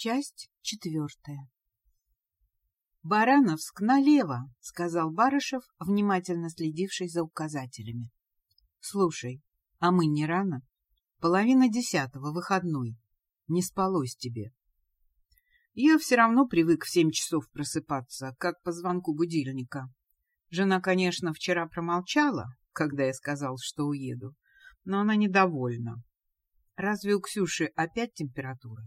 Часть четвертая. «Барановск налево», — сказал Барышев, внимательно следивший за указателями. «Слушай, а мы не рано? Половина десятого, выходной. Не спалось тебе». Я все равно привык в семь часов просыпаться, как по звонку будильника. Жена, конечно, вчера промолчала, когда я сказал, что уеду, но она недовольна. Разве у Ксюши опять температура?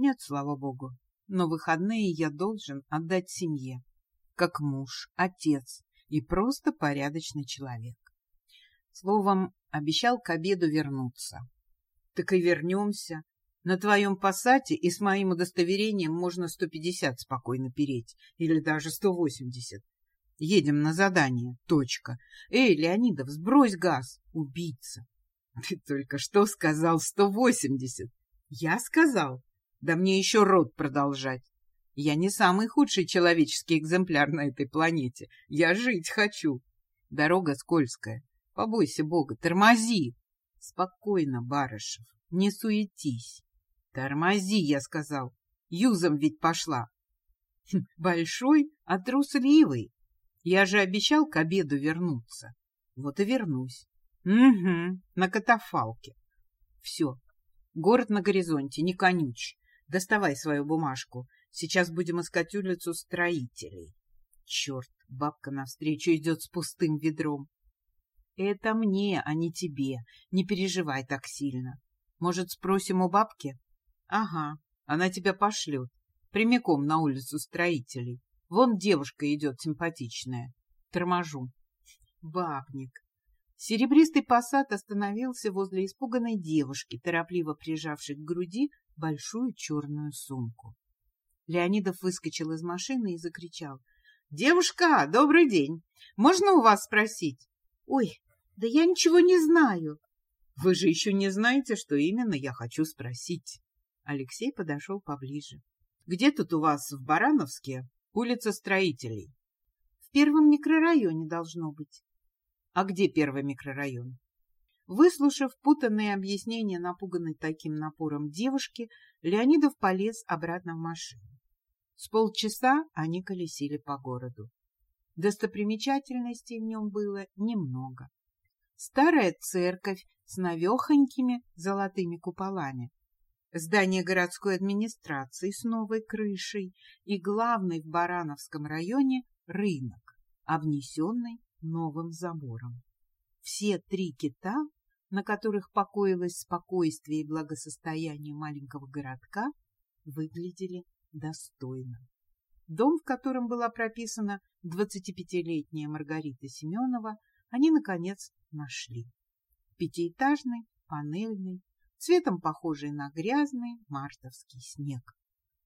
Нет, слава богу, но выходные я должен отдать семье, как муж, отец и просто порядочный человек. Словом, обещал к обеду вернуться. Так и вернемся. На твоем пассате и с моим удостоверением можно 150 спокойно переть, или даже 180. Едем на задание. Точка. Эй, Леонидов, сбрось газ. Убийца. Ты только что сказал 180. Я сказал. Да мне еще рот продолжать. Я не самый худший человеческий экземпляр на этой планете. Я жить хочу. Дорога скользкая. Побойся Бога, тормози. Спокойно, Барышев, не суетись. Тормози, я сказал. Юзом ведь пошла. Хм, большой, а трусливый. Я же обещал к обеду вернуться. Вот и вернусь. Угу, на катафалке. Все, город на горизонте, не конюч. Доставай свою бумажку. Сейчас будем искать улицу строителей. Черт, бабка навстречу идет с пустым ведром. Это мне, а не тебе. Не переживай так сильно. Может, спросим у бабки? Ага, она тебя пошлет. Прямиком на улицу строителей. Вон девушка идет симпатичная. Торможу. Бабник. Серебристый посад остановился возле испуганной девушки, торопливо прижавшей к груди большую черную сумку. Леонидов выскочил из машины и закричал. — Девушка, добрый день! Можно у вас спросить? — Ой, да я ничего не знаю. — Вы же еще не знаете, что именно я хочу спросить. Алексей подошел поближе. — Где тут у вас в Барановске улица Строителей? — В первом микрорайоне должно быть. — А где первый микрорайон? Выслушав путанные объяснения напуганной таким напором девушки, Леонидов полез обратно в машину. С полчаса они колесили по городу. Достопримечательностей в нем было немного. Старая церковь с навехонькими золотыми куполами, здание городской администрации с новой крышей и главный в Барановском районе рынок, обнесенный новым забором. Все три кита на которых покоилось спокойствие и благосостояние маленького городка, выглядели достойно. Дом, в котором была прописана 25-летняя Маргарита Семенова, они, наконец, нашли. Пятиэтажный, панельный, цветом похожий на грязный мартовский снег.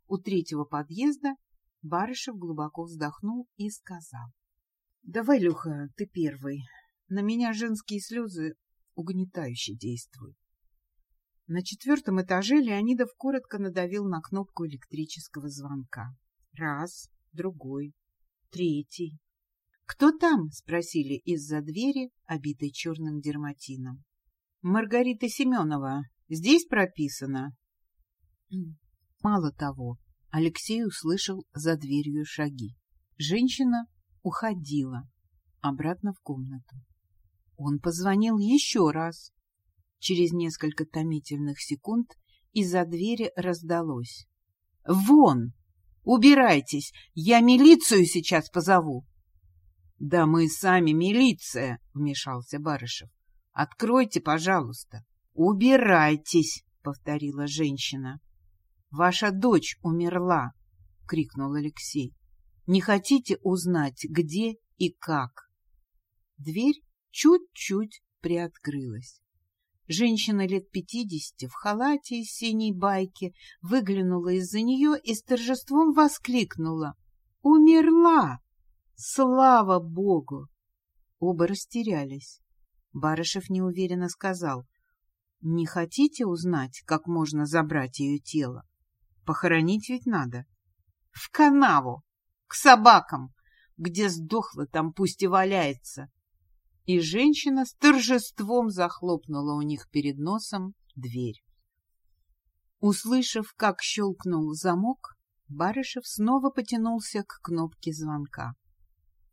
У третьего подъезда Барышев глубоко вздохнул и сказал. — Давай, Люха, ты первый. На меня женские слезы угнетающе действует. На четвертом этаже Леонидов коротко надавил на кнопку электрического звонка. Раз, другой, третий. «Кто там?» — спросили из-за двери, обитой черным дерматином. «Маргарита Семенова. Здесь прописано?» Мало того, Алексей услышал за дверью шаги. Женщина уходила обратно в комнату. Он позвонил еще раз. Через несколько томительных секунд из-за двери раздалось. — Вон! Убирайтесь! Я милицию сейчас позову! — Да мы сами милиция! — вмешался Барышев. — Откройте, пожалуйста. — Убирайтесь! — повторила женщина. — Ваша дочь умерла! — крикнул Алексей. — Не хотите узнать, где и как? Дверь чуть-чуть приоткрылась. Женщина лет пятидесяти в халате из синей байки выглянула из-за нее и с торжеством воскликнула. «Умерла! Слава Богу!» Оба растерялись. Барышев неуверенно сказал. «Не хотите узнать, как можно забрать ее тело? Похоронить ведь надо». «В канаву! К собакам! Где сдохла, там пусть и валяется!» И женщина с торжеством захлопнула у них перед носом дверь. Услышав, как щелкнул замок, Барышев снова потянулся к кнопке звонка.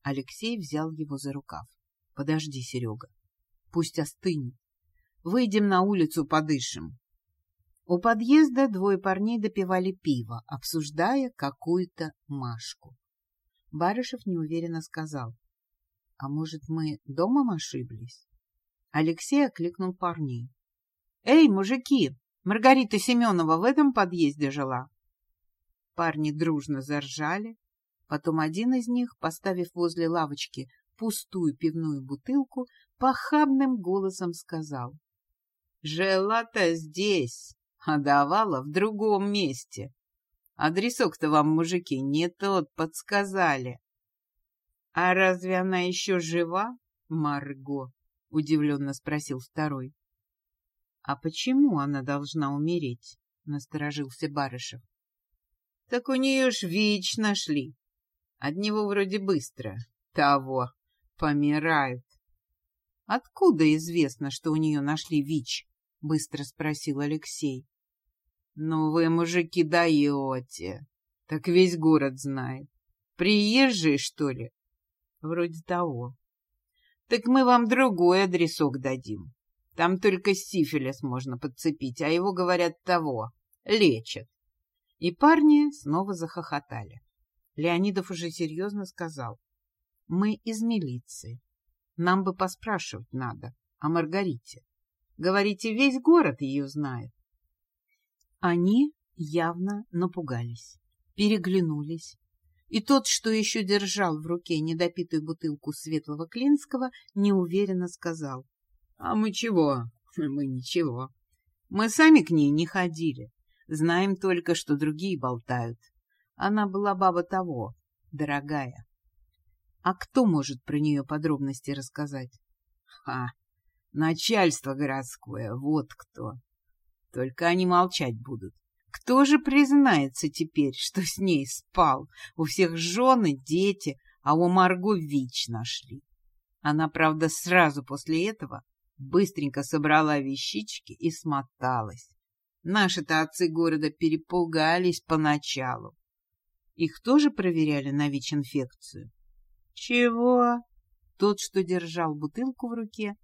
Алексей взял его за рукав. — Подожди, Серега. Пусть остынет. Выйдем на улицу, подышим. У подъезда двое парней допивали пиво, обсуждая какую-то Машку. Барышев неуверенно сказал. — А может, мы домом ошиблись? Алексей окликнул парней. — Эй, мужики, Маргарита Семенова в этом подъезде жила? Парни дружно заржали. Потом один из них, поставив возле лавочки пустую пивную бутылку, похабным голосом сказал. — Жила-то здесь, а давала в другом месте. Адресок-то вам, мужики, не тот подсказали. — А разве она еще жива, Марго? — удивленно спросил второй. — А почему она должна умереть? — насторожился Барышев. — Так у нее ж ВИЧ нашли. От него вроде быстро. Того. Помирают. — Откуда известно, что у нее нашли ВИЧ? — быстро спросил Алексей. — Ну вы, мужики, даете. Так весь город знает. Приезжие, что ли? — Вроде того. Так мы вам другой адресок дадим. Там только сифилис можно подцепить, а его, говорят, того, лечат. И парни снова захохотали. Леонидов уже серьезно сказал. Мы из милиции. Нам бы поспрашивать надо о Маргарите. Говорите, весь город ее знает. Они явно напугались, переглянулись, и тот, что еще держал в руке недопитую бутылку светлого Клинского, неуверенно сказал. — А мы чего? Мы ничего. Мы сами к ней не ходили. Знаем только, что другие болтают. Она была баба того, дорогая. А кто может про нее подробности рассказать? Ха! Начальство городское, вот кто. Только они молчать будут. Кто же признается теперь, что с ней спал? У всех жены, дети, а у Марго ВИЧ нашли. Она, правда, сразу после этого быстренько собрала вещички и смоталась. Наши-то отцы города перепугались поначалу. Их тоже проверяли на ВИЧ-инфекцию? Чего? Тот, что держал бутылку в руке,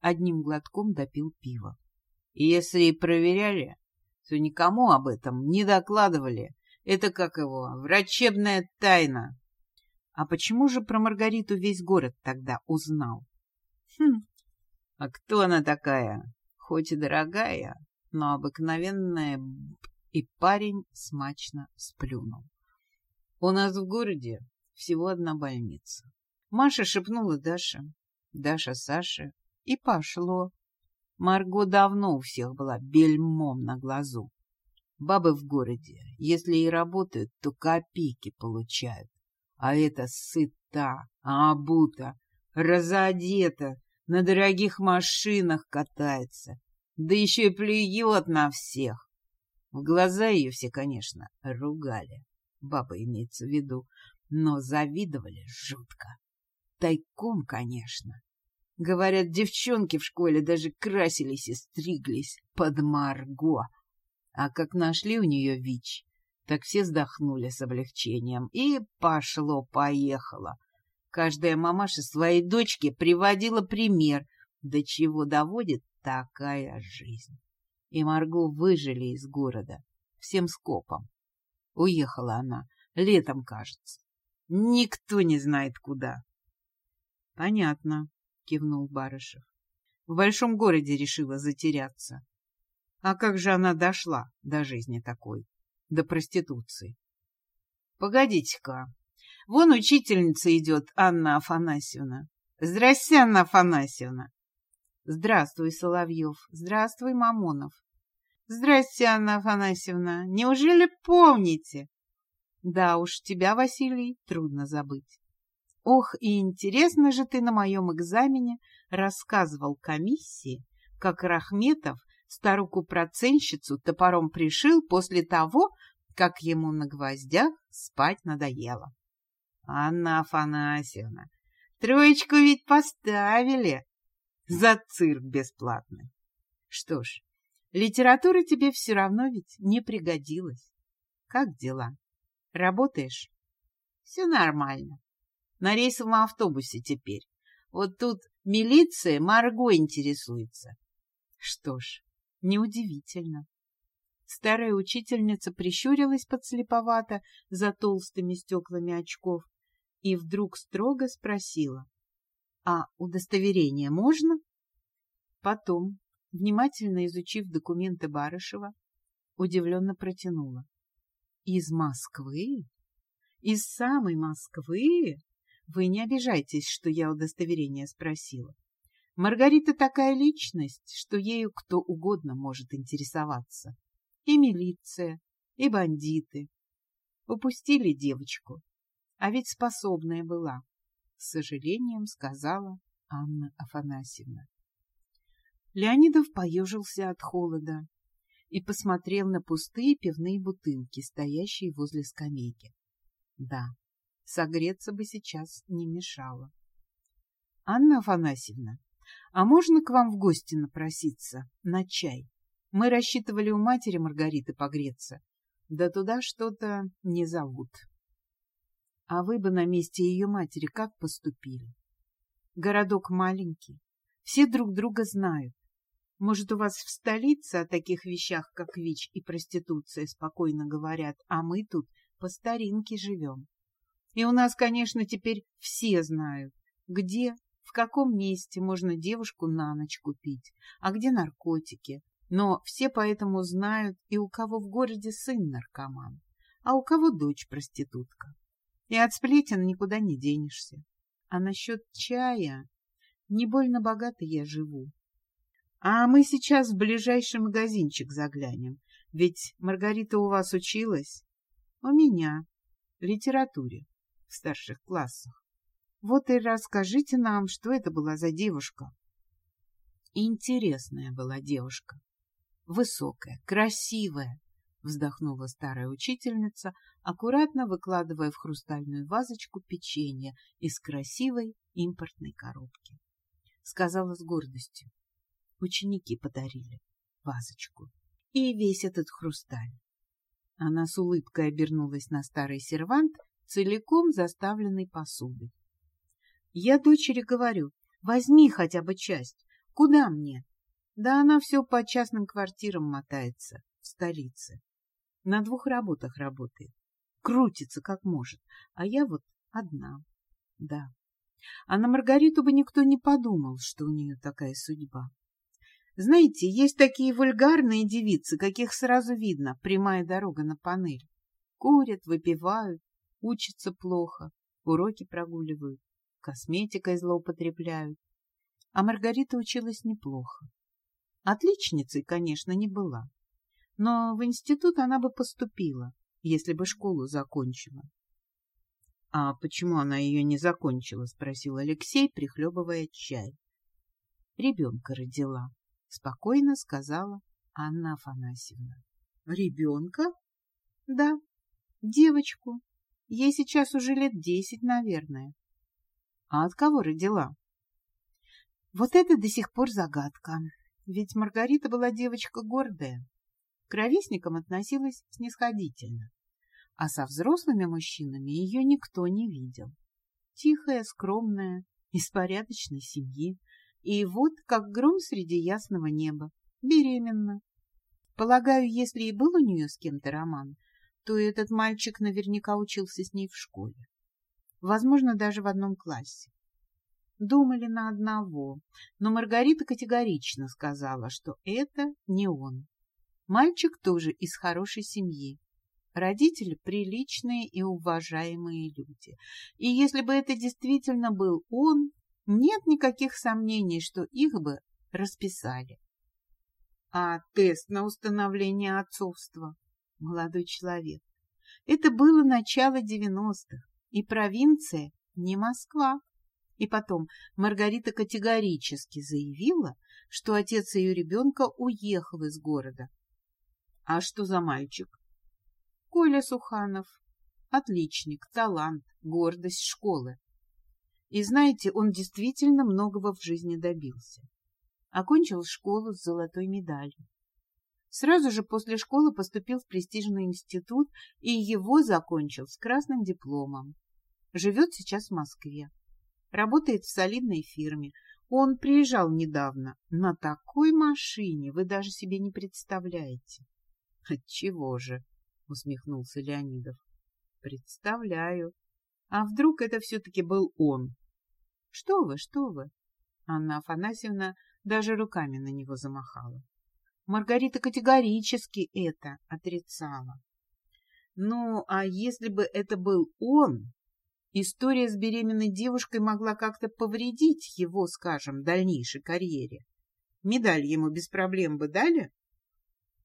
одним глотком допил пиво. Если и проверяли, то никому об этом не докладывали. Это как его, врачебная тайна. А почему же про Маргариту весь город тогда узнал? Хм, а кто она такая? Хоть и дорогая, но обыкновенная и парень смачно сплюнул. У нас в городе всего одна больница. Маша шепнула Даше, Даша Саше, и пошло. Марго давно у всех была бельмом на глазу. Бабы в городе, если и работают, то копейки получают. А это сыта, обута, разодета, на дорогих машинах катается, да еще и плюет на всех. В глаза ее все, конечно, ругали, баба имеется в виду, но завидовали жутко. Тайком, конечно. Говорят, девчонки в школе даже красились и стриглись под Марго. А как нашли у нее ВИЧ, так все вздохнули с облегчением. И пошло-поехало. Каждая мамаша своей дочке приводила пример, до чего доводит такая жизнь. И Марго выжили из города всем скопом. Уехала она, летом, кажется. Никто не знает куда. — Понятно, — кивнул Барышев. В большом городе решила затеряться. А как же она дошла до жизни такой, до проституции? Погодите-ка, вон учительница идет, Анна Афанасьевна. Здрасте, Анна Афанасьевна. Здравствуй, Соловьев. Здравствуй, Мамонов. Здрасте, Анна Афанасьевна. Неужели помните? Да уж, тебя, Василий, трудно забыть. Ох, и интересно же ты на моем экзамене рассказывал комиссии, как Рахметов старуку-проценщицу топором пришил после того, как ему на гвоздях спать надоело. Анна Афанасьевна, троечку ведь поставили за цирк бесплатный. Что ж, Литература тебе все равно ведь не пригодилась. Как дела? Работаешь? Все нормально. На рейсовом автобусе теперь. Вот тут милиция Марго интересуется. Что ж, неудивительно. Старая учительница прищурилась подслеповато за толстыми стеклами очков и вдруг строго спросила. — А удостоверение можно? Потом, внимательно изучив документы Барышева, удивленно протянула. — Из Москвы? Из самой Москвы? Вы не обижайтесь, что я удостоверение спросила. Маргарита такая личность, что ею кто угодно может интересоваться. И милиция, и бандиты. Упустили девочку, а ведь способная была, с сожалением сказала Анна Афанасьевна. Леонидов поежился от холода и посмотрел на пустые пивные бутылки, стоящие возле скамейки. Да, согреться бы сейчас не мешало. — Анна Афанасьевна, а можно к вам в гости напроситься на чай? Мы рассчитывали у матери Маргариты погреться, да туда что-то не зовут. А вы бы на месте ее матери как поступили? Городок маленький, все друг друга знают. Может, у вас в столице о таких вещах, как ВИЧ и проституция, спокойно говорят, а мы тут по старинке живем. И у нас, конечно, теперь все знают, где, в каком месте можно девушку на ночь купить, а где наркотики. Но все поэтому знают и у кого в городе сын наркоман, а у кого дочь проститутка. И от сплетен никуда не денешься. А насчет чая... Не больно богато я живу, а мы сейчас в ближайший магазинчик заглянем. Ведь Маргарита у вас училась? У меня. В литературе. В старших классах. Вот и расскажите нам, что это была за девушка. Интересная была девушка. Высокая, красивая, вздохнула старая учительница, аккуратно выкладывая в хрустальную вазочку печенье из красивой импортной коробки. Сказала с гордостью ученики подарили вазочку и весь этот хрусталь. Она с улыбкой обернулась на старый сервант, целиком заставленный посудой. Я дочери говорю, возьми хотя бы часть. Куда мне? Да она все по частным квартирам мотается в столице. На двух работах работает. Крутится как может. А я вот одна. Да. А на Маргариту бы никто не подумал, что у нее такая судьба. Знаете, есть такие вульгарные девицы, каких сразу видно, прямая дорога на панель. Курят, выпивают, учатся плохо, уроки прогуливают, косметикой злоупотребляют. А Маргарита училась неплохо. Отличницей, конечно, не была. Но в институт она бы поступила, если бы школу закончила. — А почему она ее не закончила? — спросил Алексей, прихлебывая чай. — Ребенка родила, спокойно сказала Анна Афанасьевна. Ребенка? Да, девочку. Ей сейчас уже лет десять, наверное. А от кого родила? Вот это до сих пор загадка. Ведь Маргарита была девочка гордая. К ровесникам относилась снисходительно. А со взрослыми мужчинами ее никто не видел. Тихая, скромная, из порядочной семьи, и вот, как гром среди ясного неба, беременна. Полагаю, если и был у нее с кем-то роман, то этот мальчик наверняка учился с ней в школе. Возможно, даже в одном классе. Думали на одного, но Маргарита категорично сказала, что это не он. Мальчик тоже из хорошей семьи. Родители приличные и уважаемые люди. И если бы это действительно был он, нет никаких сомнений, что их бы расписали. А тест на установление отцовства? Молодой человек. Это было начало девяностых, и провинция не Москва. И потом Маргарита категорически заявила, что отец ее ребенка уехал из города. А что за мальчик? Коля Суханов. Отличник, талант, гордость школы. И знаете, он действительно многого в жизни добился. Окончил школу с золотой медалью. Сразу же после школы поступил в престижный институт и его закончил с красным дипломом. Живет сейчас в Москве. Работает в солидной фирме. Он приезжал недавно. На такой машине вы даже себе не представляете. — Отчего же? — усмехнулся Леонидов. — Представляю. А вдруг это все-таки был он? — Что вы, что вы? Анна Афанасьевна даже руками на него замахала. Маргарита категорически это отрицала. Ну, а если бы это был он, история с беременной девушкой могла как-то повредить его, скажем, дальнейшей карьере. Медаль ему без проблем бы дали?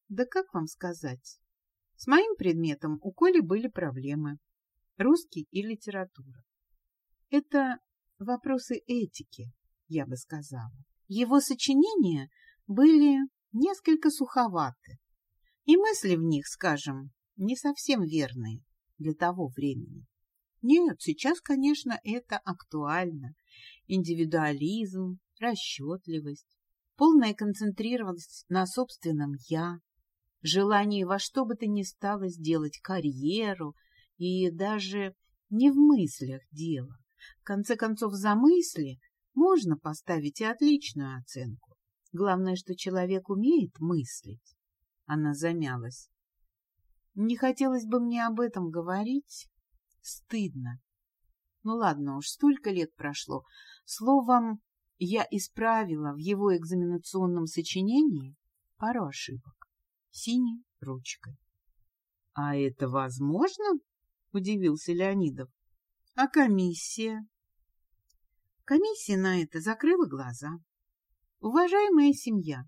Да как вам сказать? С моим предметом у Коли были проблемы. Русский и литература. Это вопросы этики, я бы сказала. Его сочинения были несколько суховаты, и мысли в них, скажем, не совсем верные для того времени. Нет, сейчас, конечно, это актуально. Индивидуализм, расчетливость, полная концентрированность на собственном «я», желание во что бы то ни стало сделать карьеру и даже не в мыслях дело. В конце концов, за мысли можно поставить и отличную оценку. Главное, что человек умеет мыслить. Она замялась. Не хотелось бы мне об этом говорить. Стыдно. Ну ладно уж, столько лет прошло. Словом, я исправила в его экзаменационном сочинении пару ошибок. Синей ручкой. — А это возможно? — удивился Леонидов. — А комиссия? Комиссия на это закрыла глаза. Уважаемая семья,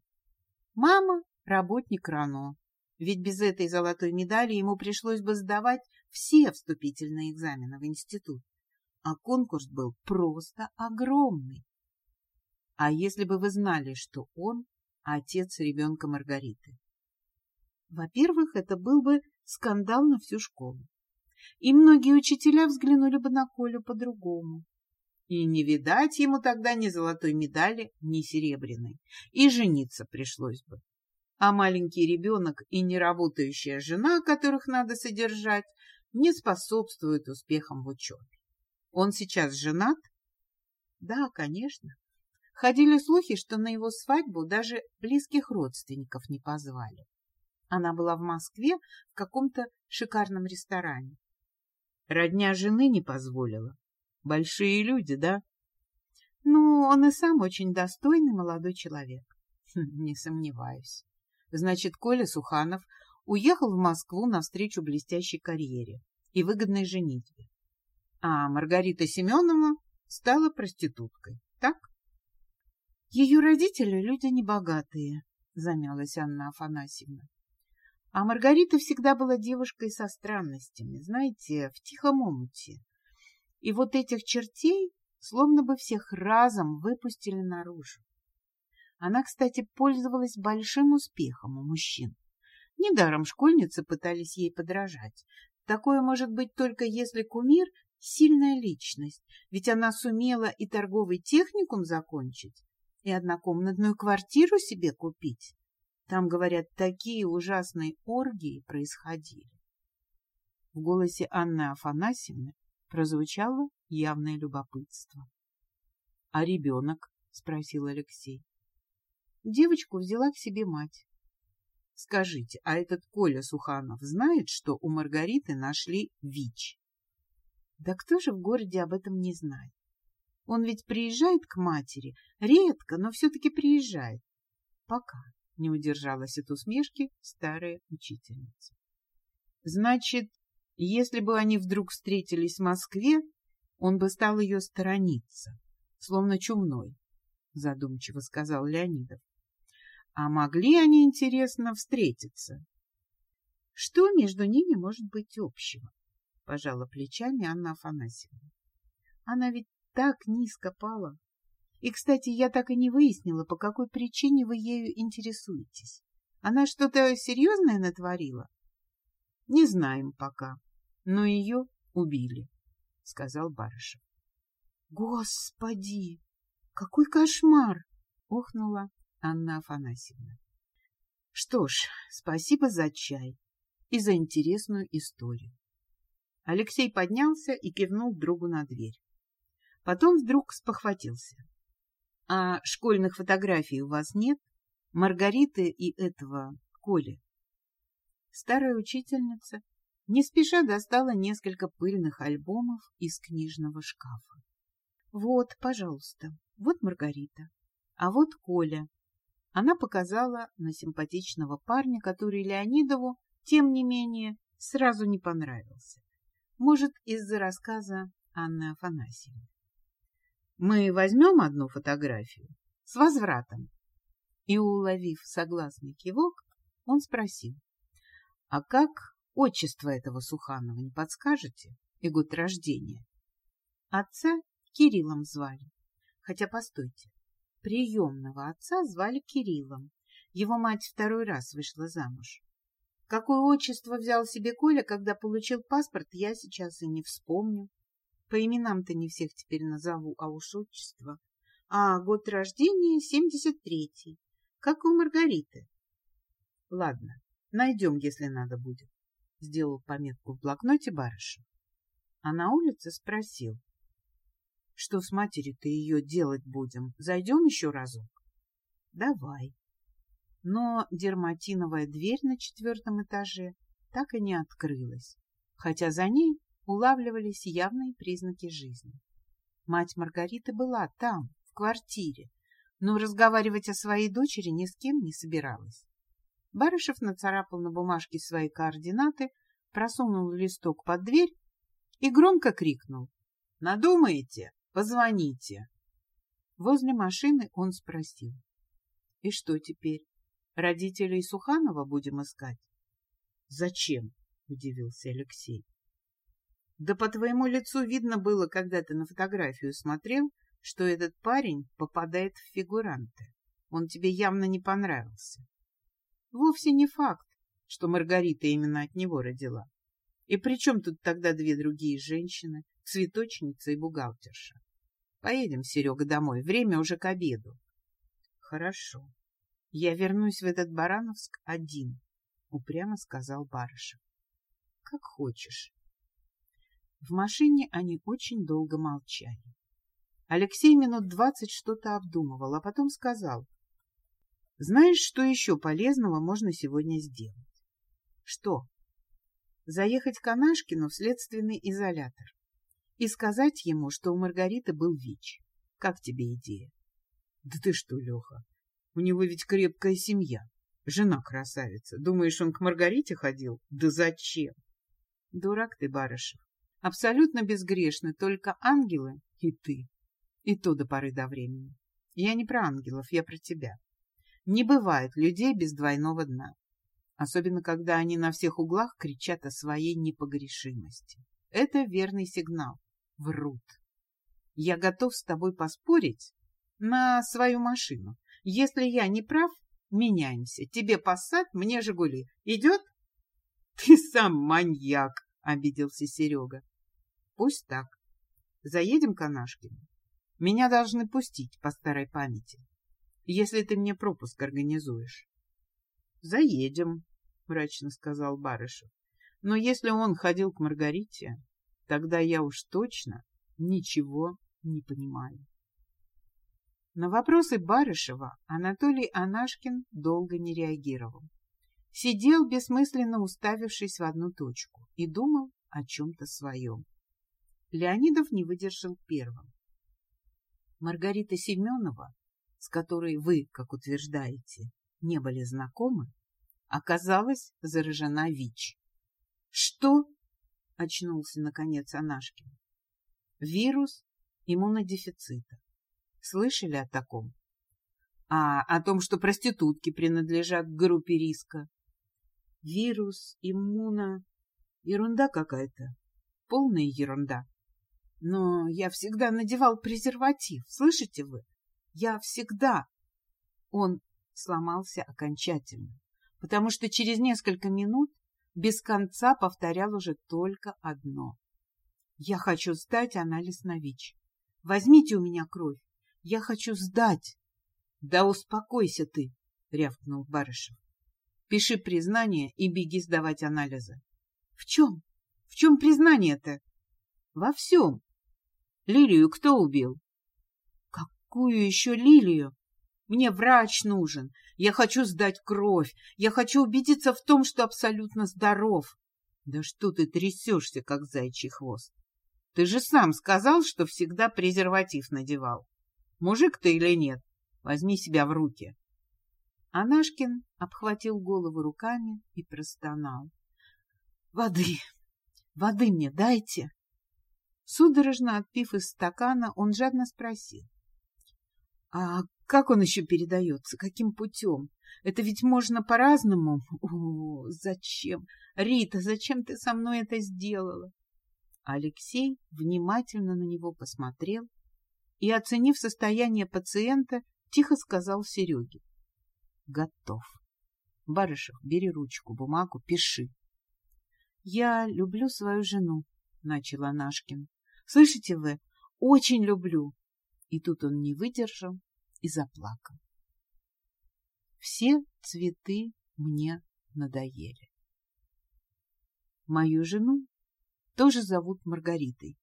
мама – работник РАНО, ведь без этой золотой медали ему пришлось бы сдавать все вступительные экзамены в институт, а конкурс был просто огромный. А если бы вы знали, что он – отец ребенка Маргариты? Во-первых, это был бы скандал на всю школу, и многие учителя взглянули бы на Колю по-другому. И не видать ему тогда ни золотой медали, ни серебряной. И жениться пришлось бы. А маленький ребенок и неработающая жена, которых надо содержать, не способствуют успехам в учебе. Он сейчас женат? Да, конечно. Ходили слухи, что на его свадьбу даже близких родственников не позвали. Она была в Москве в каком-то шикарном ресторане. Родня жены не позволила. Большие люди, да? Ну, он и сам очень достойный молодой человек. Хм, не сомневаюсь. Значит, Коля Суханов уехал в Москву навстречу блестящей карьере и выгодной женитьбе. А Маргарита Семеновна стала проституткой, так? Ее родители люди небогатые, замялась Анна Афанасьевна. А Маргарита всегда была девушкой со странностями, знаете, в тихом омуте. И вот этих чертей словно бы всех разом выпустили наружу. Она, кстати, пользовалась большим успехом у мужчин. Недаром школьницы пытались ей подражать. Такое может быть только если кумир — сильная личность, ведь она сумела и торговый техникум закончить, и однокомнатную квартиру себе купить. Там, говорят, такие ужасные оргии происходили. В голосе Анны Афанасьевны прозвучало явное любопытство. — А ребенок? — спросил Алексей. Девочку взяла к себе мать. — Скажите, а этот Коля Суханов знает, что у Маргариты нашли ВИЧ? — Да кто же в городе об этом не знает? Он ведь приезжает к матери, редко, но все-таки приезжает. Пока не удержалась от усмешки старая учительница. — Значит, если бы они вдруг встретились в Москве, он бы стал ее сторониться, словно чумной, — задумчиво сказал Леонидов. А могли они, интересно, встретиться? Что между ними может быть общего? — пожала плечами Анна Афанасьевна. Она ведь так низко пала. И, кстати, я так и не выяснила, по какой причине вы ею интересуетесь. Она что-то серьезное натворила? — Не знаем пока, но ее убили, — сказал Барышев. — Господи, какой кошмар! — охнула Анна Афанасьевна. Что ж, спасибо за чай и за интересную историю. Алексей поднялся и кивнул другу на дверь. Потом вдруг спохватился. — А школьных фотографий у вас нет? Маргариты и этого Коли? Старая учительница не спеша достала несколько пыльных альбомов из книжного шкафа. — Вот, пожалуйста, вот Маргарита, а вот Коля. Она показала на симпатичного парня, который Леонидову, тем не менее, сразу не понравился. Может, из-за рассказа Анны Афанасьевны. Мы возьмем одну фотографию с возвратом. И, уловив согласный кивок, он спросил, а как отчество этого Суханова, не подскажете? И год рождения? Отца Кириллом звали. Хотя, постойте, приемного отца звали Кириллом. Его мать второй раз вышла замуж. Какое отчество взял себе Коля, когда получил паспорт, я сейчас и не вспомню. По именам-то не всех теперь назову, а уж отчество. А год рождения семьдесят третий, как у Маргариты. Ладно, найдем, если надо будет. Сделал пометку в блокноте барыша. А на улице спросил. Что с матерью-то ее делать будем? Зайдем еще разок? Давай но дерматиновая дверь на четвертом этаже так и не открылась, хотя за ней улавливались явные признаки жизни. Мать Маргариты была там, в квартире, но разговаривать о своей дочери ни с кем не собиралась. Барышев нацарапал на бумажке свои координаты, просунул листок под дверь и громко крикнул. — Надумаете? Позвоните. Возле машины он спросил. — И что теперь? Родителей Суханова будем искать? — Зачем? — удивился Алексей. — Да по твоему лицу видно было, когда ты на фотографию смотрел, что этот парень попадает в фигуранты. Он тебе явно не понравился. Вовсе не факт, что Маргарита именно от него родила. И при чем тут тогда две другие женщины, цветочница и бухгалтерша? Поедем, Серега, домой. Время уже к обеду. Хорошо. Я вернусь в этот Барановск один, — упрямо сказал Барышев. — Как хочешь. В машине они очень долго молчали. Алексей минут двадцать что-то обдумывал, а потом сказал. — Знаешь, что еще полезного можно сегодня сделать? — Что? — Заехать к Анашкину в следственный изолятор и сказать ему, что у Маргариты был ВИЧ. Как тебе идея? — Да ты что, Леха, у него ведь крепкая семья. Жена красавица. Думаешь, он к Маргарите ходил? Да зачем? Дурак ты, Барышев. Абсолютно безгрешны только ангелы и ты. И то до поры до времени. Я не про ангелов, я про тебя. Не бывает людей без двойного дна. Особенно, когда они на всех углах кричат о своей непогрешимости. Это верный сигнал. Врут. Я готов с тобой поспорить на свою машину. Если я не прав, меняемся. Тебе посад, мне Жигули. Идет? Ты сам маньяк, обиделся Серега. Пусть так. Заедем к Анашкину. Меня должны пустить по старой памяти, если ты мне пропуск организуешь. Заедем, мрачно сказал Барышев. Но если он ходил к Маргарите, тогда я уж точно ничего не понимаю. На вопросы Барышева Анатолий Анашкин долго не реагировал. Сидел, бессмысленно уставившись в одну точку, и думал о чем-то своем. Леонидов не выдержал первым. Маргарита Семенова, с которой вы, как утверждаете, не были знакомы, оказалась заражена ВИЧ. — Что? — очнулся наконец Анашкин. — Вирус иммунодефицита. Слышали о таком? А о том, что проститутки принадлежат к группе риска? Вирус, иммуна... Ерунда какая-то. Полная ерунда. Но я всегда надевал презерватив, слышите вы? Я всегда... Он сломался окончательно, потому что через несколько минут без конца повторял уже только одно. Я хочу сдать анализ на ВИЧ. Возьмите у меня кровь. Я хочу сдать. — Да успокойся ты, — рявкнул Барышев. Пиши признание и беги сдавать анализы. В чем? В чем признание-то? Во всем. Лилию кто убил? Какую еще Лилию? Мне врач нужен. Я хочу сдать кровь. Я хочу убедиться в том, что абсолютно здоров. Да что ты трясешься, как зайчий хвост? Ты же сам сказал, что всегда презерватив надевал. Мужик ты или нет? Возьми себя в руки. Анашкин обхватил голову руками и простонал. — Воды! Воды мне дайте! Судорожно отпив из стакана, он жадно спросил. — А как он еще передается? Каким путем? Это ведь можно по-разному. Зачем? Рита, зачем ты со мной это сделала? Алексей внимательно на него посмотрел и, оценив состояние пациента, тихо сказал Сереге. — Готов. Барышев, бери ручку, бумагу, пиши. — Я люблю свою жену, — начал Анашкин. — Слышите вы? Очень люблю. И тут он не выдержал и заплакал. Все цветы мне надоели. Мою жену тоже зовут Маргаритой.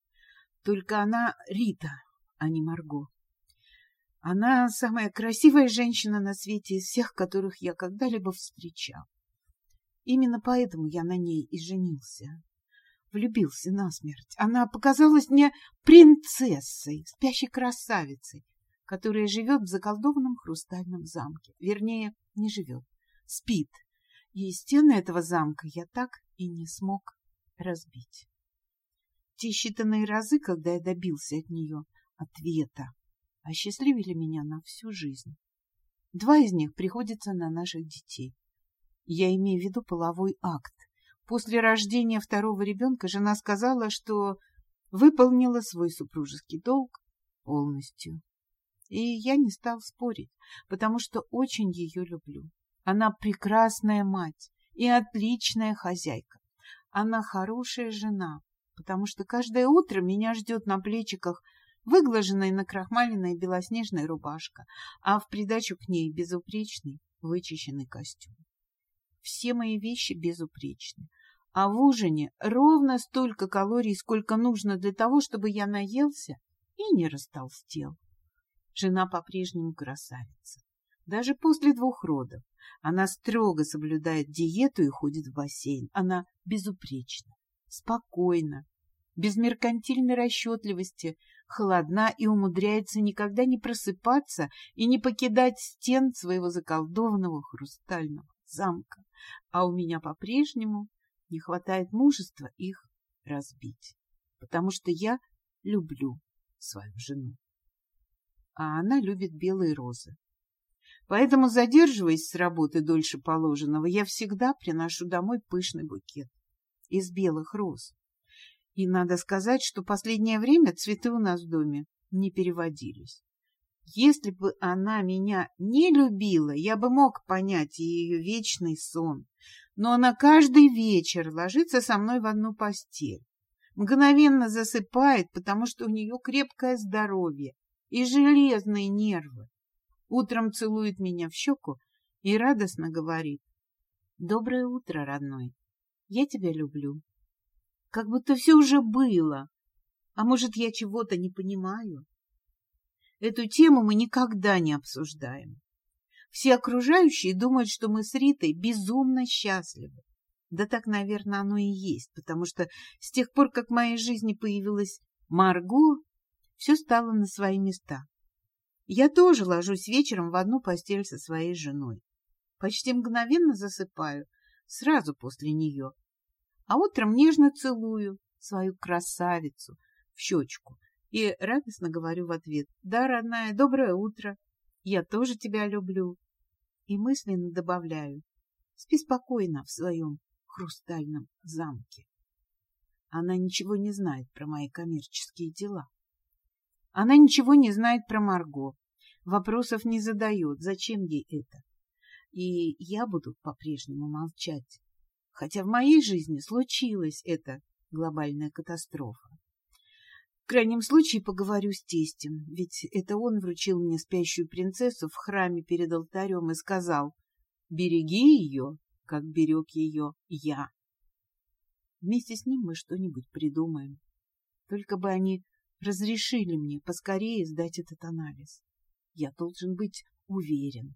Только она Рита, а не Марго. Она самая красивая женщина на свете из всех, которых я когда-либо встречал. Именно поэтому я на ней и женился. Влюбился насмерть. Она показалась мне принцессой, спящей красавицей, которая живет в заколдованном хрустальном замке. Вернее, не живет, спит. И стены этого замка я так и не смог разбить. Те считанные разы, когда я добился от нее ответа, осчастливили меня на всю жизнь. Два из них приходятся на наших детей. Я имею в виду половой акт. После рождения второго ребенка жена сказала, что выполнила свой супружеский долг полностью. И я не стал спорить, потому что очень ее люблю. Она прекрасная мать и отличная хозяйка. Она хорошая жена, потому что каждое утро меня ждет на плечиках выглаженная накрахмаленная белоснежная рубашка, а в придачу к ней безупречный вычищенный костюм. Все мои вещи безупречны, а в ужине ровно столько калорий, сколько нужно для того, чтобы я наелся и не растолстел. Жена по-прежнему красавица. Даже после двух родов она строго соблюдает диету и ходит в бассейн. Она безупречна, спокойна, без меркантильной расчетливости, холодна и умудряется никогда не просыпаться и не покидать стен своего заколдованного хрустального замка. А у меня по-прежнему не хватает мужества их разбить, потому что я люблю свою жену а она любит белые розы. Поэтому, задерживаясь с работы дольше положенного, я всегда приношу домой пышный букет из белых роз. И надо сказать, что последнее время цветы у нас в доме не переводились. Если бы она меня не любила, я бы мог понять ее вечный сон. Но она каждый вечер ложится со мной в одну постель. Мгновенно засыпает, потому что у нее крепкое здоровье, и железные нервы. Утром целует меня в щеку и радостно говорит. «Доброе утро, родной. Я тебя люблю». Как будто все уже было. А может, я чего-то не понимаю? Эту тему мы никогда не обсуждаем. Все окружающие думают, что мы с Ритой безумно счастливы. Да так, наверное, оно и есть, потому что с тех пор, как в моей жизни появилась Марго, все стало на свои места. Я тоже ложусь вечером в одну постель со своей женой. Почти мгновенно засыпаю, сразу после нее. А утром нежно целую свою красавицу в щечку и радостно говорю в ответ «Да, родная, доброе утро, я тоже тебя люблю». И мысленно добавляю «Спи спокойно в своем хрустальном замке». Она ничего не знает про мои коммерческие дела. Она ничего не знает про Марго, вопросов не задает, зачем ей это. И я буду по-прежнему молчать, хотя в моей жизни случилась эта глобальная катастрофа. В крайнем случае поговорю с тестем, ведь это он вручил мне спящую принцессу в храме перед алтарем и сказал «Береги ее, как берег ее я. Вместе с ним мы что-нибудь придумаем. Только бы они разрешили мне поскорее сдать этот анализ. Я должен быть уверен,